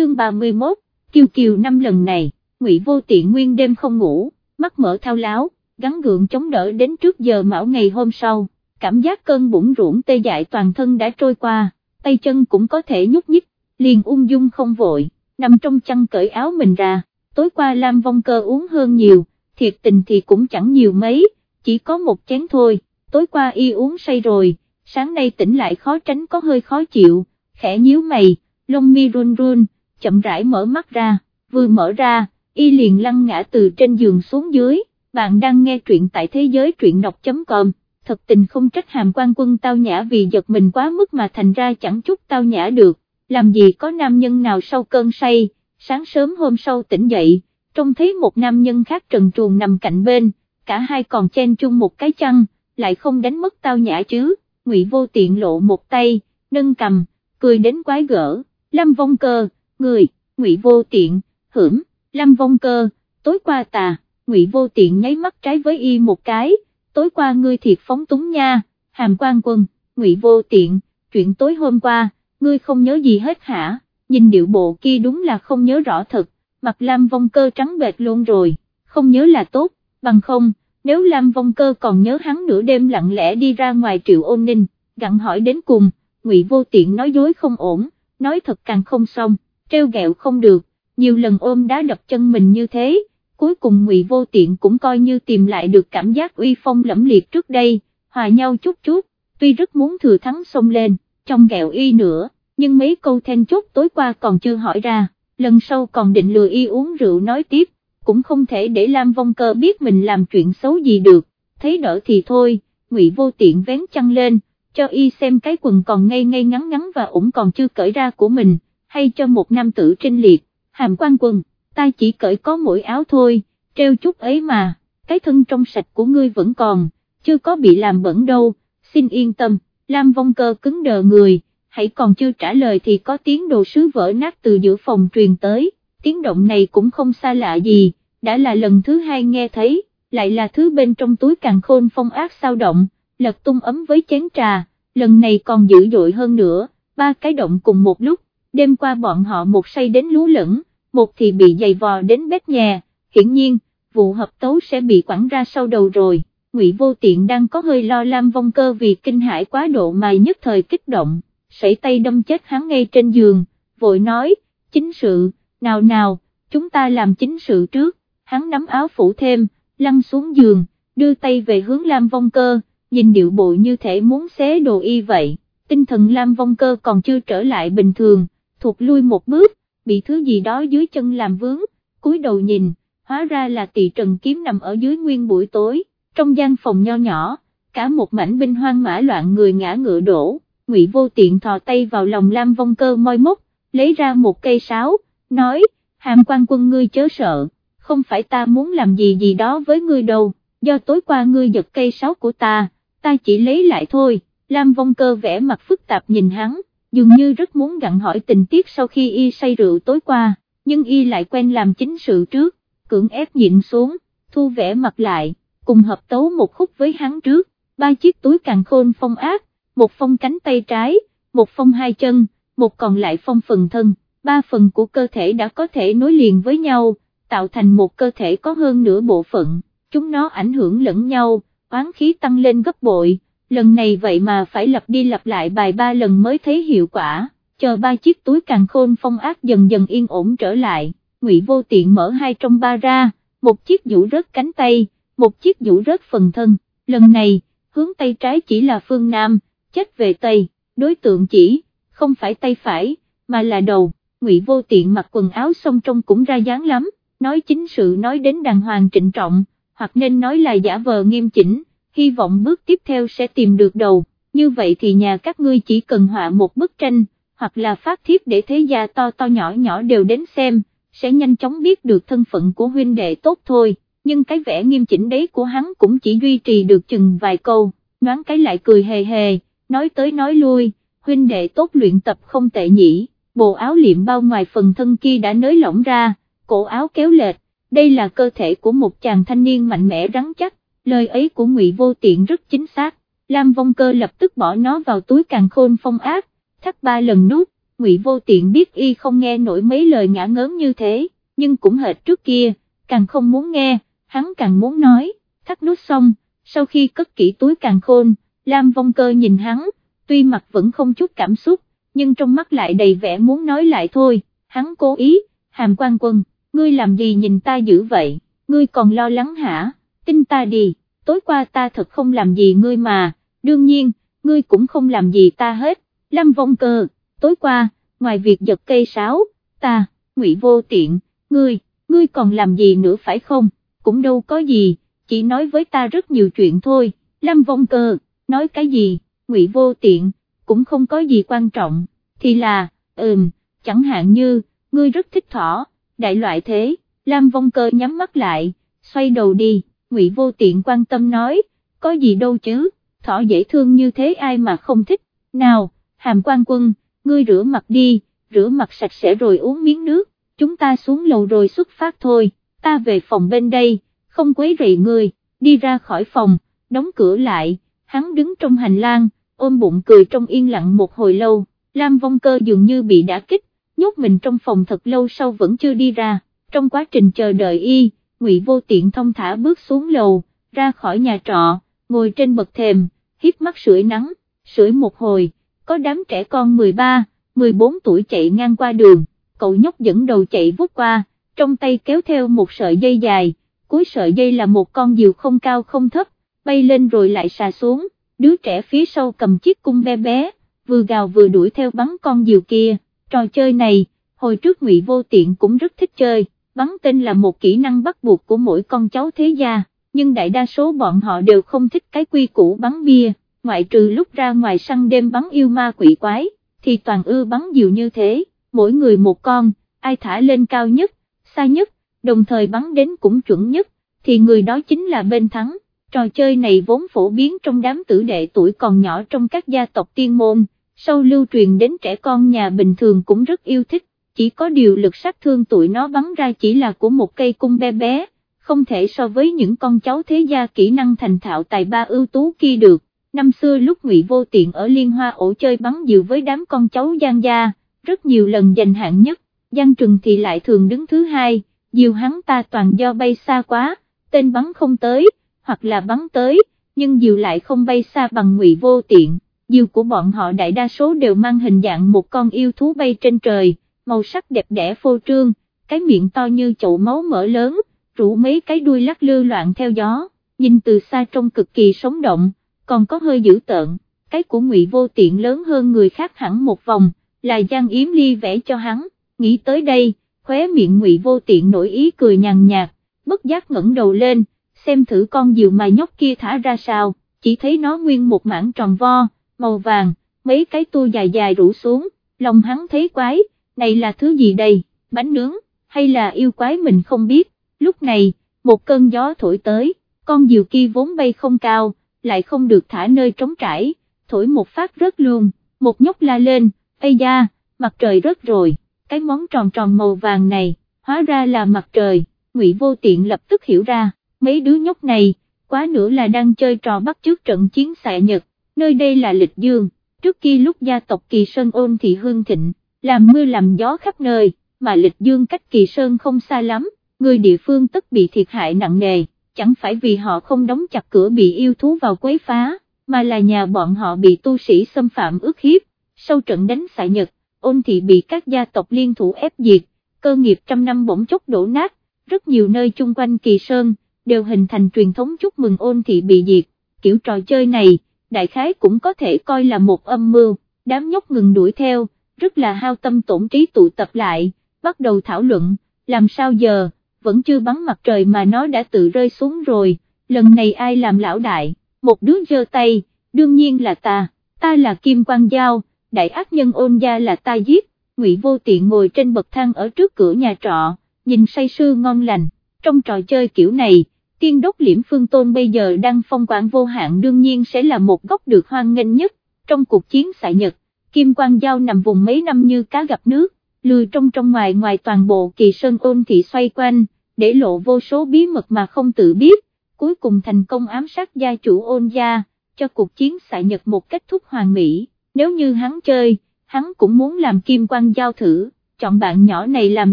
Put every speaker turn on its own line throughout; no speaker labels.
chương 31, kiều kiều năm lần này, ngụy vô tiện nguyên đêm không ngủ, mắt mở thao láo, gắn gượng chống đỡ đến trước giờ mão ngày hôm sau, cảm giác cơn bụng ruộng tê dại toàn thân đã trôi qua, tay chân cũng có thể nhúc nhích, liền ung dung không vội, nằm trong chăn cởi áo mình ra, tối qua Lam Vong Cơ uống hơn nhiều, thiệt tình thì cũng chẳng nhiều mấy, chỉ có một chén thôi, tối qua y uống say rồi, sáng nay tỉnh lại khó tránh có hơi khó chịu, khẽ nhíu mày, lông mi run run, chậm rãi mở mắt ra, vừa mở ra, y liền lăn ngã từ trên giường xuống dưới, bạn đang nghe truyện tại thế giới truyện đọc.com, thật tình không trách hàm quan quân tao nhã vì giật mình quá mức mà thành ra chẳng chút tao nhã được, làm gì có nam nhân nào sau cơn say, sáng sớm hôm sau tỉnh dậy, trông thấy một nam nhân khác trần truồng nằm cạnh bên, cả hai còn chen chung một cái chăn, lại không đánh mất tao nhã chứ, ngụy vô tiện lộ một tay, nâng cầm, cười đến quái gở, lâm vong cơ, người, ngụy vô tiện, hưởng, lâm vong cơ, tối qua tà, ngụy vô tiện nháy mắt trái với y một cái, tối qua ngươi thiệt phóng túng nha, hàm quan quân, ngụy vô tiện, chuyện tối hôm qua, ngươi không nhớ gì hết hả, nhìn điệu bộ kia đúng là không nhớ rõ thật, mặt Lam vong cơ trắng bệt luôn rồi, không nhớ là tốt, bằng không, nếu Lam vong cơ còn nhớ hắn nửa đêm lặng lẽ đi ra ngoài triệu ôn ninh, gặn hỏi đến cùng, ngụy vô tiện nói dối không ổn, nói thật càng không xong, treo gẹo không được, nhiều lần ôm đá đập chân mình như thế, cuối cùng ngụy vô tiện cũng coi như tìm lại được cảm giác uy phong lẫm liệt trước đây, hòa nhau chút chút, tuy rất muốn thừa thắng xông lên, trong gẹo y nữa, nhưng mấy câu then chốt tối qua còn chưa hỏi ra, lần sau còn định lừa y uống rượu nói tiếp, cũng không thể để Lam Vong Cơ biết mình làm chuyện xấu gì được, thấy đỡ thì thôi, ngụy vô tiện vén chăn lên, cho y xem cái quần còn ngay ngay ngắn ngắn và ủng còn chưa cởi ra của mình, hay cho một nam tử trinh liệt, hàm quan quần, ta chỉ cởi có mỗi áo thôi, treo chút ấy mà, cái thân trong sạch của ngươi vẫn còn, chưa có bị làm bẩn đâu, xin yên tâm, Lam Vong Cơ cứng đờ người, hãy còn chưa trả lời thì có tiếng đồ sứ vỡ nát từ giữa phòng truyền tới, tiếng động này cũng không xa lạ gì, đã là lần thứ hai nghe thấy, lại là thứ bên trong túi càng khôn phong ác sao động, lật tung ấm với chén trà, lần này còn dữ dội hơn nữa, ba cái động cùng một lúc, đêm qua bọn họ một say đến lú lẫn, một thì bị giày vò đến bếp nhà, hiển nhiên, vụ hợp tấu sẽ bị quẳng ra sau đầu rồi. Ngụy Vô Tiện đang có hơi lo Lam Vong Cơ vì kinh hãi quá độ mà nhất thời kích động, sẩy tay đâm chết hắn ngay trên giường, vội nói, chính sự, nào nào, chúng ta làm chính sự trước, hắn nắm áo phủ thêm, lăn xuống giường, đưa tay về hướng Lam Vong Cơ, nhìn điệu bộ như thể muốn xé đồ y vậy, tinh thần Lam Vong Cơ còn chưa trở lại bình thường, thụt lui một bước, bị thứ gì đó dưới chân làm vướng, cúi đầu nhìn, hóa ra là tỷ trần kiếm nằm ở dưới nguyên buổi tối, trong gian phòng nho nhỏ, cả một mảnh binh hoang mã loạn người ngã ngựa đổ, ngụy vô tiện thò tay vào lòng Lam Vong Cơ moi mốc, lấy ra một cây sáo, nói, hàm quan quân ngươi chớ sợ, không phải ta muốn làm gì gì đó với ngươi đâu, do tối qua ngươi giật cây sáo của ta, ta chỉ lấy lại thôi, Lam Vong Cơ vẽ mặt phức tạp nhìn hắn, dường như rất muốn gặn hỏi tình tiết sau khi y say rượu tối qua, nhưng y lại quen làm chính sự trước, cưỡng ép nhịn xuống, thu vẽ mặt lại, cùng hợp tấu một khúc với hắn trước, ba chiếc túi càng khôn phong ác, một phong cánh tay trái, một phong hai chân, một còn lại phong phần thân, ba phần của cơ thể đã có thể nối liền với nhau, tạo thành một cơ thể có hơn nửa bộ phận, chúng nó ảnh hưởng lẫn nhau, oán khí tăng lên gấp bội, lần này vậy mà phải lặp đi lặp lại bài ba lần mới thấy hiệu quả, chờ ba chiếc túi càng khôn phong ác dần dần yên ổn trở lại, ngụy vô tiện mở hai trong ba ra, một chiếc vũ rớt cánh tay, một chiếc vũ rớt phần thân, lần này, hướng tay trái chỉ là phương Nam, chết về Tây, đối tượng chỉ, không phải tay phải, mà là đầu, ngụy vô tiện mặc quần áo xong trông cũng ra dáng lắm, nói chính sự nói đến đàng hoàng trịnh trọng, hoặc nên nói là giả vờ nghiêm chỉnh, hy vọng bước tiếp theo sẽ tìm được đầu, như vậy thì nhà các ngươi chỉ cần họa một bức tranh, hoặc là phát thiếp để thế gia to to nhỏ nhỏ đều đến xem, sẽ nhanh chóng biết được thân phận của huynh đệ tốt thôi, nhưng cái vẻ nghiêm chỉnh đấy của hắn cũng chỉ duy trì được chừng vài câu, nhoáng cái lại cười hề hề, nói tới nói lui, huynh đệ tốt luyện tập không tệ nhỉ, bộ áo liệm bao ngoài phần thân kia đã nới lỏng ra, cổ áo kéo lệch, đây là cơ thể của một chàng thanh niên mạnh mẽ rắn chắc, lời ấy của ngụy vô tiện rất chính xác, Lam Vong Cơ lập tức bỏ nó vào túi càng khôn phong ác, thắt ba lần nút, Ngụy Vô Tiện biết y không nghe nổi mấy lời ngã ngớn như thế, nhưng cũng hệt trước kia, càng không muốn nghe, hắn càng muốn nói, thắt nút xong, sau khi cất kỹ túi càng khôn, Lam Vong Cơ nhìn hắn, tuy mặt vẫn không chút cảm xúc, nhưng trong mắt lại đầy vẻ muốn nói lại thôi, hắn cố ý, hàm quan quân, ngươi làm gì nhìn ta dữ vậy, ngươi còn lo lắng hả, tin ta đi, tối qua ta thật không làm gì ngươi mà, đương nhiên, ngươi cũng không làm gì ta hết, Lâm Vong Cơ, tối qua, ngoài việc giật cây sáo, ta, ngụy vô tiện, ngươi, ngươi còn làm gì nữa phải không, cũng đâu có gì, chỉ nói với ta rất nhiều chuyện thôi, Lâm Vong Cơ, nói cái gì, ngụy vô tiện, cũng không có gì quan trọng, thì là, ừm, chẳng hạn như, ngươi rất thích thỏ, đại loại thế, Lam Vong Cơ nhắm mắt lại, xoay đầu đi, ngụy vô tiện quan tâm nói, có gì đâu chứ, thỏ dễ thương như thế ai mà không thích, nào, hàm quan quân, ngươi rửa mặt đi, rửa mặt sạch sẽ rồi uống miếng nước, chúng ta xuống lầu rồi xuất phát thôi, ta về phòng bên đây, không quấy rầy ngươi, đi ra khỏi phòng, đóng cửa lại, hắn đứng trong hành lang, ôm bụng cười trong yên lặng một hồi lâu, Lam Vong Cơ dường như bị đả kích, nhốt mình trong phòng thật lâu sau vẫn chưa đi ra, trong quá trình chờ đợi y, Ngụy Vô Tiện thông thả bước xuống lầu, ra khỏi nhà trọ, ngồi trên bậc thềm, hiếp mắt sưởi nắng, sưởi một hồi, có đám trẻ con 13, 14 tuổi chạy ngang qua đường, cậu nhóc dẫn đầu chạy vút qua, trong tay kéo theo một sợi dây dài, cuối sợi dây là một con diều không cao không thấp, bay lên rồi lại xà xuống, đứa trẻ phía sau cầm chiếc cung bé bé, vừa gào vừa đuổi theo bắn con diều kia, trò chơi này, hồi trước ngụy Vô Tiện cũng rất thích chơi, bắn tên là một kỹ năng bắt buộc của mỗi con cháu thế gia, nhưng đại đa số bọn họ đều không thích cái quy củ bắn bia, ngoại trừ lúc ra ngoài săn đêm bắn yêu ma quỷ quái, thì toàn ưa bắn nhiều như thế, mỗi người một con, ai thả lên cao nhất, xa nhất, đồng thời bắn đến cũng chuẩn nhất, thì người đó chính là bên thắng. Trò chơi này vốn phổ biến trong đám tử đệ tuổi còn nhỏ trong các gia tộc tiên môn, sau lưu truyền đến trẻ con nhà bình thường cũng rất yêu thích, chỉ có điều lực sát thương tụi nó bắn ra chỉ là của một cây cung bé bé, không thể so với những con cháu thế gia kỹ năng thành thạo tài ba ưu tú kia được. Năm xưa lúc Ngụy Vô Tiện ở Liên Hoa ổ chơi bắn diều với đám con cháu Giang gia, rất nhiều lần giành hạng nhất, Giang Trừng thì lại thường đứng thứ hai, diều hắn ta toàn do bay xa quá, tên bắn không tới, hoặc là bắn tới, nhưng diều lại không bay xa bằng Ngụy Vô Tiện, diều của bọn họ đại đa số đều mang hình dạng một con yêu thú bay trên trời, màu sắc đẹp đẽ phô trương, cái miệng to như chậu máu mở lớn, rủ mấy cái đuôi lắc lư loạn theo gió, nhìn từ xa trông cực kỳ sống động, còn có hơi dữ tợn, cái của ngụy vô tiện lớn hơn người khác hẳn một vòng, là Giang Yếm Ly vẽ cho hắn, nghĩ tới đây, khóe miệng ngụy vô tiện nổi ý cười nhàn nhạt, bất giác ngẩng đầu lên, xem thử con diều mà nhóc kia thả ra sao, chỉ thấy nó nguyên một mảng tròn vo, màu vàng, mấy cái tua dài dài rủ xuống, lòng hắn thấy quái, này là thứ gì đây, bánh nướng, hay là yêu quái mình không biết, lúc này, một cơn gió thổi tới, con diều kia vốn bay không cao, lại không được thả nơi trống trải, thổi một phát rớt luôn, một nhóc la lên, ây da, mặt trời rớt rồi, cái món tròn tròn màu vàng này, hóa ra là mặt trời, ngụy vô tiện lập tức hiểu ra, mấy đứa nhóc này, quá nữa là đang chơi trò bắt trước trận chiến xạ nhật, nơi đây là lịch dương, trước kia lúc gia tộc Kỳ Sơn ôn thị hương thịnh, làm mưa làm gió khắp nơi, mà lịch dương cách Kỳ Sơn không xa lắm, người địa phương tất bị thiệt hại nặng nề, chẳng phải vì họ không đóng chặt cửa bị yêu thú vào quấy phá, mà là nhà bọn họ bị tu sĩ xâm phạm ước hiếp, sau trận đánh xạ nhật, ôn thị bị các gia tộc liên thủ ép diệt, cơ nghiệp trăm năm bỗng chốc đổ nát, rất nhiều nơi chung quanh Kỳ Sơn, đều hình thành truyền thống chúc mừng ôn thị bị diệt, kiểu trò chơi này, đại khái cũng có thể coi là một âm mưu, đám nhóc ngừng đuổi theo, rất là hao tâm tổn trí tụ tập lại, bắt đầu thảo luận, làm sao giờ, vẫn chưa bắn mặt trời mà nó đã tự rơi xuống rồi, lần này ai làm lão đại, một đứa giơ tay, đương nhiên là ta, ta là Kim Quang Giao, đại ác nhân ôn gia là ta giết, Ngụy Vô Tiện ngồi trên bậc thang ở trước cửa nhà trọ, nhìn say sưa ngon lành, trong trò chơi kiểu này, tiên đốc liễm phương tôn bây giờ đang phong quản vô hạn đương nhiên sẽ là một góc được hoan nghênh nhất, trong cuộc chiến xạ nhật, Kim Quang Giao nằm vùng mấy năm như cá gặp nước, lười trong trong ngoài ngoài toàn bộ kỳ sơn ôn thị xoay quanh, để lộ vô số bí mật mà không tự biết, cuối cùng thành công ám sát gia chủ ôn gia, cho cuộc chiến xạ nhật một kết thúc hoàn mỹ, nếu như hắn chơi, hắn cũng muốn làm kim Quang giao thử, chọn bạn nhỏ này làm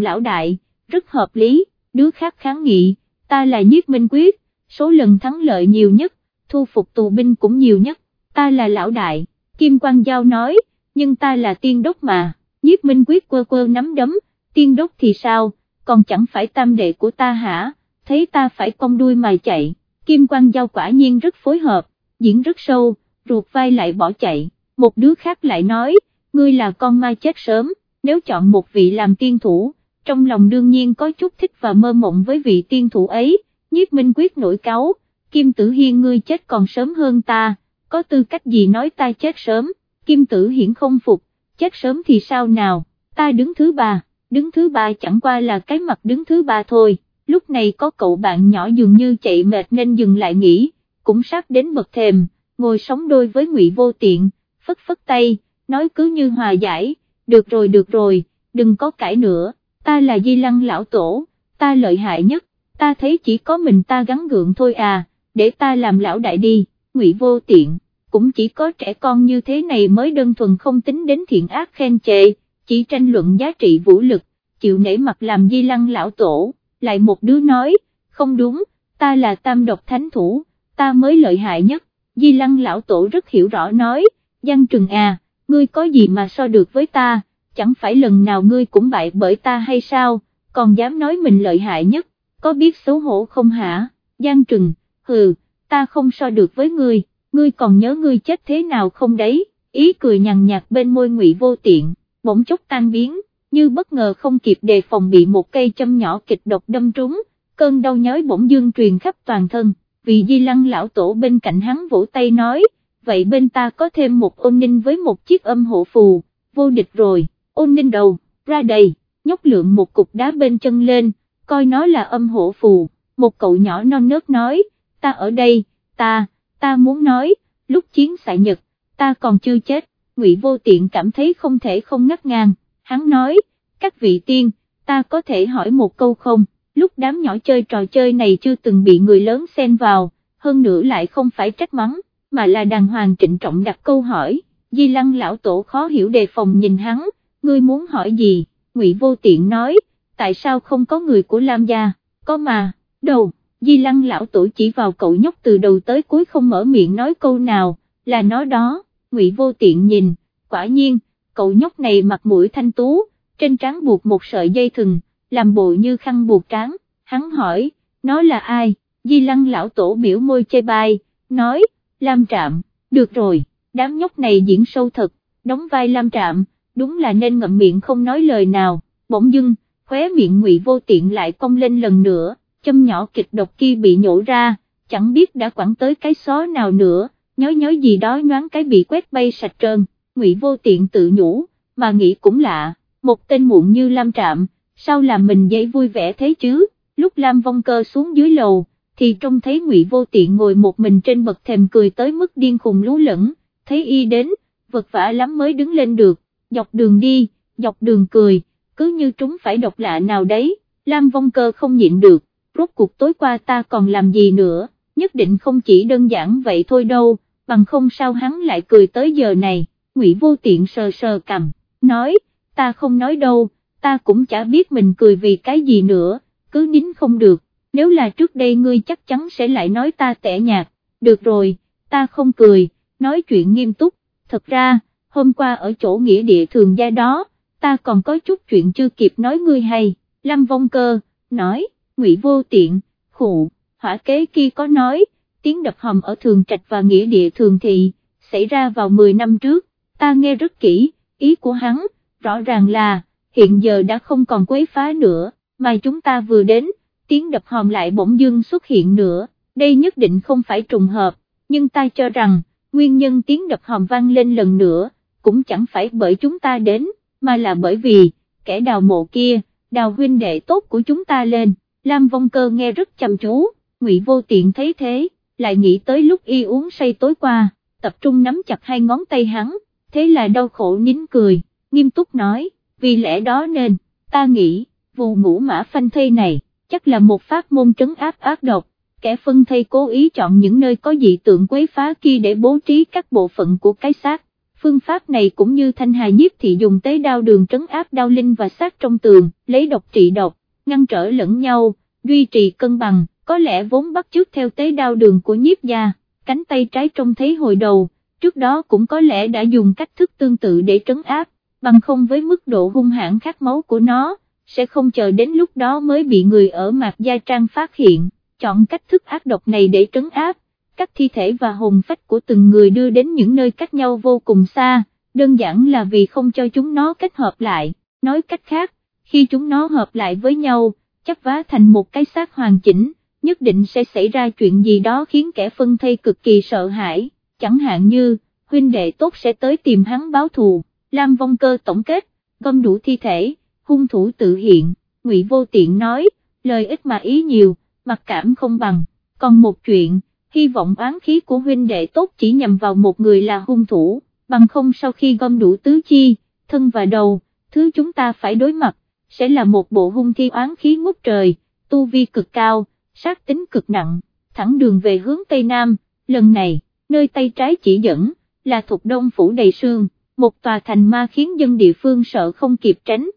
lão đại, rất hợp lý, đứa khác kháng nghị, ta là nhiếp minh quyết, số lần thắng lợi nhiều nhất, thu phục tù binh cũng nhiều nhất, ta là lão đại, kim Quang giao nói, nhưng ta là tiên đốc mà, nhiếp minh quyết quơ quơ nắm đấm, tiên đốc thì sao, còn chẳng phải tam đệ của ta hả, thấy ta phải cong đuôi mà chạy, kim quan giao quả nhiên rất phối hợp, diễn rất sâu, ruột vai lại bỏ chạy, một đứa khác lại nói, ngươi là con ma chết sớm, nếu chọn một vị làm tiên thủ, trong lòng đương nhiên có chút thích và mơ mộng với vị tiên thủ ấy, nhiếp minh quyết nổi cáo, Kim Tử Hiên ngươi chết còn sớm hơn ta, có tư cách gì nói ta chết sớm, Kim Tử Hiển không phục, chết sớm thì sao nào, ta đứng thứ ba, đứng thứ ba chẳng qua là cái mặt đứng thứ ba thôi, lúc này có cậu bạn nhỏ dường như chạy mệt nên dừng lại nghỉ, cũng sắp đến bậc thềm, ngồi sống đôi với ngụy vô tiện, phất phất tay, nói cứ như hòa giải, được rồi được rồi, đừng có cãi nữa, ta là di lăng lão tổ, ta lợi hại nhất, ta thấy chỉ có mình ta gắn gượng thôi à, để ta làm lão đại đi, ngụy vô tiện, cũng chỉ có trẻ con như thế này mới đơn thuần không tính đến thiện ác khen chê, chỉ tranh luận giá trị vũ lực, chịu nể mặt làm di lăng lão tổ, lại một đứa nói, không đúng, ta là tam độc thánh thủ, ta mới lợi hại nhất, di lăng lão tổ rất hiểu rõ nói, Giang Trừng à, ngươi có gì mà so được với ta, chẳng phải lần nào ngươi cũng bại bởi ta hay sao, còn dám nói mình lợi hại nhất, có biết xấu hổ không hả, Giang Trừng, hừ, ta không so được với ngươi, ngươi còn nhớ ngươi chết thế nào không đấy, ý cười nhằn nhạt bên môi ngụy vô tiện, bỗng chốc tan biến, như bất ngờ không kịp đề phòng bị một cây châm nhỏ kịch độc đâm trúng, cơn đau nhói bỗng dương truyền khắp toàn thân, vì di lăng lão tổ bên cạnh hắn vỗ tay nói, vậy bên ta có thêm một ôn ninh với một chiếc âm hộ phù, vô địch rồi, ôn ninh đầu, ra đầy, nhóc lượng một cục đá bên chân lên, coi nó là âm hộ phù, một cậu nhỏ non nớt nói, ta ở đây, ta, ta muốn nói, lúc chiến xạ nhật, ta còn chưa chết, ngụy vô tiện cảm thấy không thể không ngắt ngang, hắn nói, các vị tiên, ta có thể hỏi một câu không, lúc đám nhỏ chơi trò chơi này chưa từng bị người lớn xen vào, hơn nữa lại không phải trách mắng, mà là đàng hoàng trịnh trọng đặt câu hỏi, di lăng lão tổ khó hiểu đề phòng nhìn hắn, ngươi muốn hỏi gì, ngụy vô tiện nói, tại sao không có người của Lam gia, có mà, đâu, di lăng lão tổ chỉ vào cậu nhóc từ đầu tới cuối không mở miệng nói câu nào, là nó đó, ngụy vô tiện nhìn, quả nhiên, cậu nhóc này mặt mũi thanh tú, trên trán buộc một sợi dây thừng, làm bộ như khăn buộc trán, hắn hỏi, nó là ai, di lăng lão tổ biểu môi chê bai, nói, Lam Trạm, được rồi, đám nhóc này diễn sâu thật, đóng vai Lam Trạm, đúng là nên ngậm miệng không nói lời nào, bỗng dưng, khóe miệng ngụy vô tiện lại cong lên lần nữa, châm nhỏ kịch độc kia bị nhổ ra, chẳng biết đã quẳng tới cái xó nào nữa, nhói nhói gì đó nhoáng cái bị quét bay sạch trơn, ngụy vô tiện tự nhủ, mà nghĩ cũng lạ, một tên muộn như Lam Trạm, sao làm mình dây vui vẻ thế chứ, lúc Lam Vong Cơ xuống dưới lầu, thì trông thấy Ngụy Vô Tiện ngồi một mình trên bậc thềm cười tới mức điên khùng lú lẫn, thấy y đến, vật vả lắm mới đứng lên được, dọc đường đi, dọc đường cười, cứ như trúng phải độc lạ nào đấy, Lam Vong Cơ không nhịn được, rốt cuộc tối qua ta còn làm gì nữa, nhất định không chỉ đơn giản vậy thôi đâu, bằng không sao hắn lại cười tới giờ này, Ngụy Vô Tiện sờ sờ cầm, nói, ta không nói đâu, ta cũng chả biết mình cười vì cái gì nữa, cứ nín không được, nếu là trước đây ngươi chắc chắn sẽ lại nói ta tẻ nhạt, được rồi, ta không cười, nói chuyện nghiêm túc, thật ra, hôm qua ở chỗ nghĩa địa thường gia đó, ta còn có chút chuyện chưa kịp nói ngươi hay, Lâm Vong Cơ, nói, ngụy vô tiện, khụ, hỏa kế kia có nói, tiếng đập hầm ở thường trạch và nghĩa địa thường thị, xảy ra vào 10 năm trước, ta nghe rất kỹ, ý của hắn, rõ ràng là, hiện giờ đã không còn quấy phá nữa, mà chúng ta vừa đến, tiếng đập hòm lại bỗng dưng xuất hiện nữa, đây nhất định không phải trùng hợp, nhưng ta cho rằng, nguyên nhân tiếng đập hòm vang lên lần nữa, cũng chẳng phải bởi chúng ta đến, mà là bởi vì, kẻ đào mộ kia, đào huynh đệ tốt của chúng ta lên, Lam Vong Cơ nghe rất chăm chú, Ngụy Vô Tiện thấy thế, lại nghĩ tới lúc y uống say tối qua, tập trung nắm chặt hai ngón tay hắn, thế là đau khổ nín cười, nghiêm túc nói, vì lẽ đó nên, ta nghĩ, vụ ngũ mã phanh thây này, chắc là một phát môn trấn áp ác độc, kẻ phân thây cố ý chọn những nơi có dị tượng quấy phá kia để bố trí các bộ phận của cái xác, phương pháp này cũng như thanh hà nhiếp thị dùng tế đao đường trấn áp đao linh và sát trong tường, lấy độc trị độc, ngăn trở lẫn nhau, duy trì cân bằng, có lẽ vốn bắt chước theo tế đao đường của nhiếp gia, cánh tay trái trông thấy hồi đầu, trước đó cũng có lẽ đã dùng cách thức tương tự để trấn áp, bằng không với mức độ hung hãn khát máu của nó, sẽ không chờ đến lúc đó mới bị người ở Mạc Gia Trang phát hiện, chọn cách thức ác độc này để trấn áp, các thi thể và hồn phách của từng người đưa đến những nơi cách nhau vô cùng xa, đơn giản là vì không cho chúng nó kết hợp lại, nói cách khác, khi chúng nó hợp lại với nhau, chắp vá thành một cái xác hoàn chỉnh, nhất định sẽ xảy ra chuyện gì đó khiến kẻ phân thây cực kỳ sợ hãi, chẳng hạn như, huynh đệ tốt sẽ tới tìm hắn báo thù, Lam Vong Cơ tổng kết, gom đủ thi thể, hung thủ tự hiện, Ngụy Vô Tiện nói, lời ít mà ý nhiều, mặc cảm không bằng, còn một chuyện, hy vọng oán khí của huynh đệ tốt chỉ nhằm vào một người là hung thủ, bằng không sau khi gom đủ tứ chi, thân và đầu, thứ chúng ta phải đối mặt, sẽ là một bộ hung thi oán khí ngút trời, tu vi cực cao, sát tính cực nặng, thẳng đường về hướng Tây Nam, lần này, nơi tay trái chỉ dẫn, là thuộc đông phủ đầy sương, một tòa thành ma khiến dân địa phương sợ không kịp tránh,